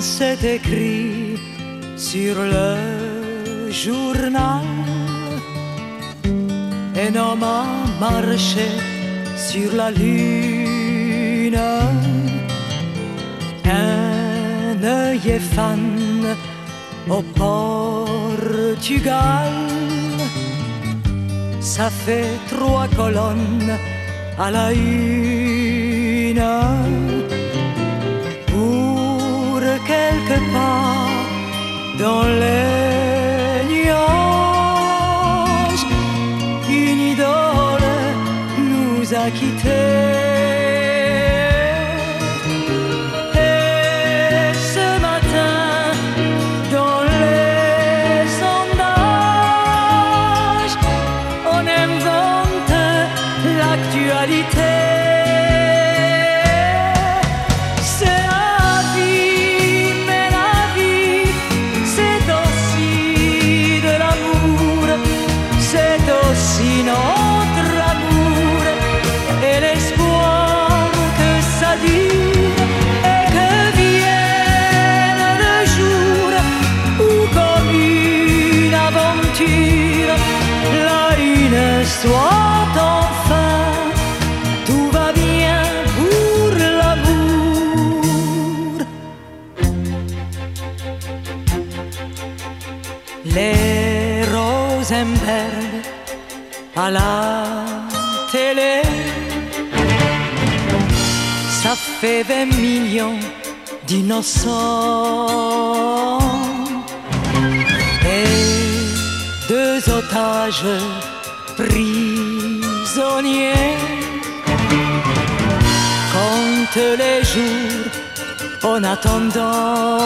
c'est écrit sur le journal. Un homme a marché sur la lune. Un œil est fan au Portugal. Ça fait trois colonnes à la une dans les nuages. Une idole nous a quittés. Et ce matin, dans les sondages, on invente l'actualité. Soit enfin, tout va bien pour l'amour. Les Rosenberg à la télé, ça fait 20 millions d'innocents et deux otages prisonniers. Compte les jours en attendant